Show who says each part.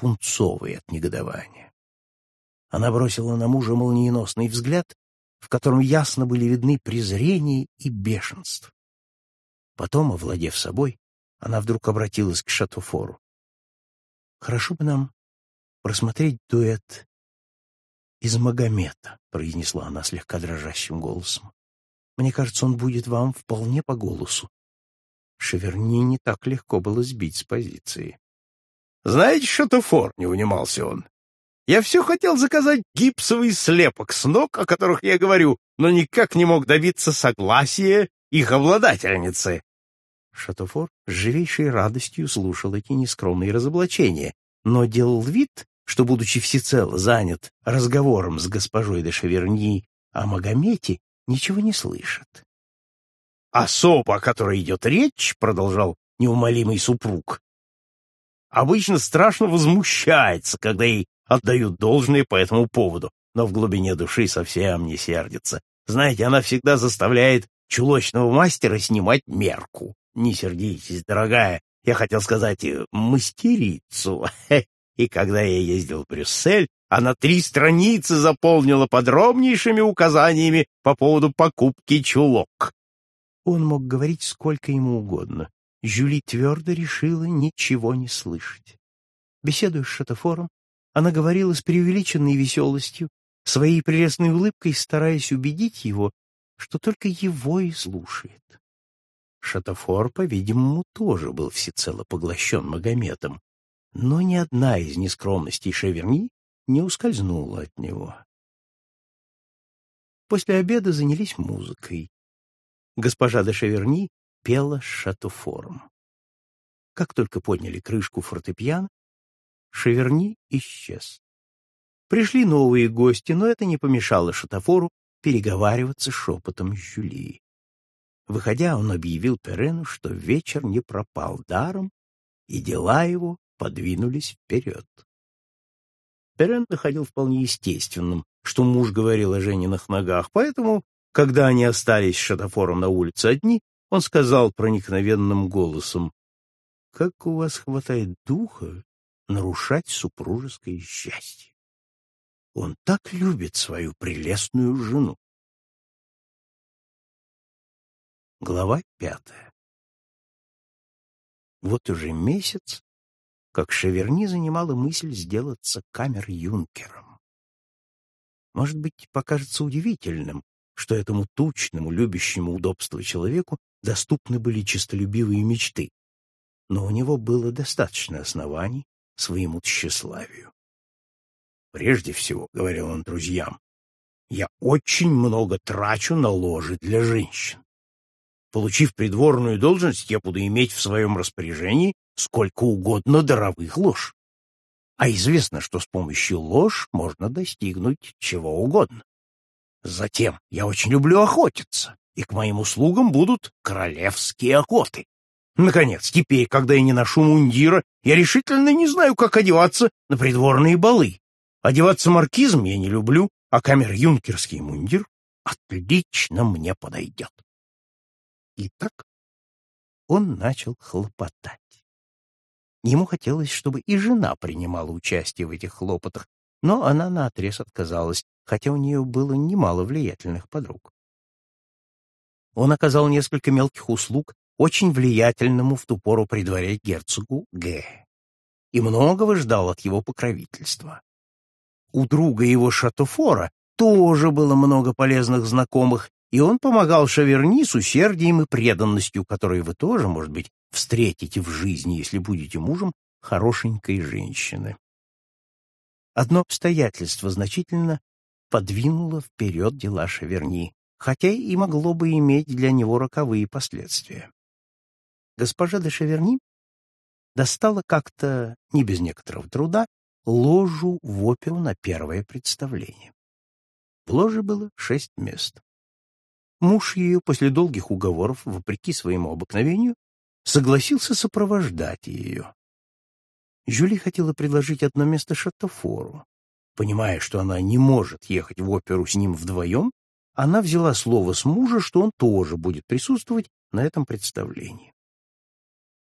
Speaker 1: пунцовой от негодования. Она бросила на мужа молниеносный взгляд, в котором ясно были видны презрение и бешенство. Потом, овладев собой, она вдруг обратилась к Шатуфору. «Хорошо бы нам просмотреть дуэт из Магомета», — произнесла она слегка дрожащим голосом. «Мне кажется, он будет вам вполне по голосу». Шеверни не так легко было сбить с позиции.
Speaker 2: «Знаете, Шатуфор?» — не унимался он. «Я все хотел заказать гипсовый слепок с ног, о которых я говорю, но никак не мог добиться согласия их обладательницы.
Speaker 1: Шатофор с живейшей радостью слушал эти нескромные разоблачения, но делал вид, что, будучи всецело занят разговором с госпожой де Шаверни о Магомете, ничего не слышит.
Speaker 2: «Особа, о которой идет речь, — продолжал неумолимый супруг, — обычно страшно возмущается, когда ей отдают должное по этому поводу, но в глубине души совсем не сердится. Знаете, она всегда заставляет чулочного мастера снимать мерку. Не сердитесь, дорогая, я хотел сказать э, мастерицу. И когда я ездил в Брюссель, она три страницы заполнила подробнейшими указаниями по поводу покупки чулок.
Speaker 1: Он мог говорить сколько ему угодно. Жюли твердо решила ничего не слышать. Беседуя с Шатофором, она говорила с преувеличенной веселостью, своей прелестной улыбкой стараясь убедить его, что только его и слушает. Шатофор, по-видимому, тоже был всецело поглощен Магометом, но ни одна из нескромностей Шеверни не ускользнула от него. После обеда занялись музыкой. Госпожа де Шеверни пела с. Как только подняли крышку фортепиано, Шеверни исчез. Пришли новые гости, но это не помешало Шатофору переговариваться шепотом с Жюли. Выходя, он объявил Перену, что вечер не пропал даром, и дела его подвинулись вперед. Перен находил вполне естественным, что муж говорил о Жениных ногах, поэтому, когда они остались с Шатофором на улице одни, он сказал проникновенным голосом, «Как у вас хватает духа нарушать супружеское счастье? Он так любит свою прелестную жену. Глава пятая Вот уже месяц, как Шеверни занимала мысль сделаться камер-юнкером. Может быть, покажется удивительным, что этому тучному, любящему удобства человеку доступны были честолюбивые мечты, но у него было достаточно оснований своему тщеславию. «Прежде всего, — говорил он друзьям, — я очень много трачу на ложи для женщин. Получив придворную должность, я буду иметь в своем распоряжении сколько угодно даровых лож. А известно, что с помощью лож можно достигнуть чего угодно. Затем я очень люблю охотиться, и к моим услугам будут королевские охоты. Наконец, теперь, когда я не ношу мундира, я решительно не знаю, как одеваться на придворные балы. Одеваться маркизм я не люблю, а камер-юнкерский мундир отлично мне подойдет. И так он начал хлопотать. Ему хотелось, чтобы и жена принимала участие в этих хлопотах, но она наотрез отказалась, хотя у нее было немало влиятельных подруг. Он оказал несколько мелких услуг очень влиятельному в ту пору при дворе герцогу Г. и многого ждал от его покровительства. У друга его Шатофора тоже было много полезных знакомых, и он помогал Шаверни с усердием и преданностью, которые вы тоже, может быть, встретите в жизни, если будете мужем хорошенькой женщины. Одно обстоятельство значительно подвинуло вперед дела Шаверни, хотя и могло бы иметь для него роковые последствия. Госпожа де Шаверни достала как-то, не без некоторого труда, ложу в оперу на первое представление. В ложе было шесть мест. Муж ее после долгих уговоров, вопреки своему обыкновению, согласился сопровождать ее. Жюли хотела предложить одно место Шаттофору. Понимая, что она не может ехать в оперу с ним вдвоем, она взяла слово с мужа, что он тоже будет присутствовать на этом представлении.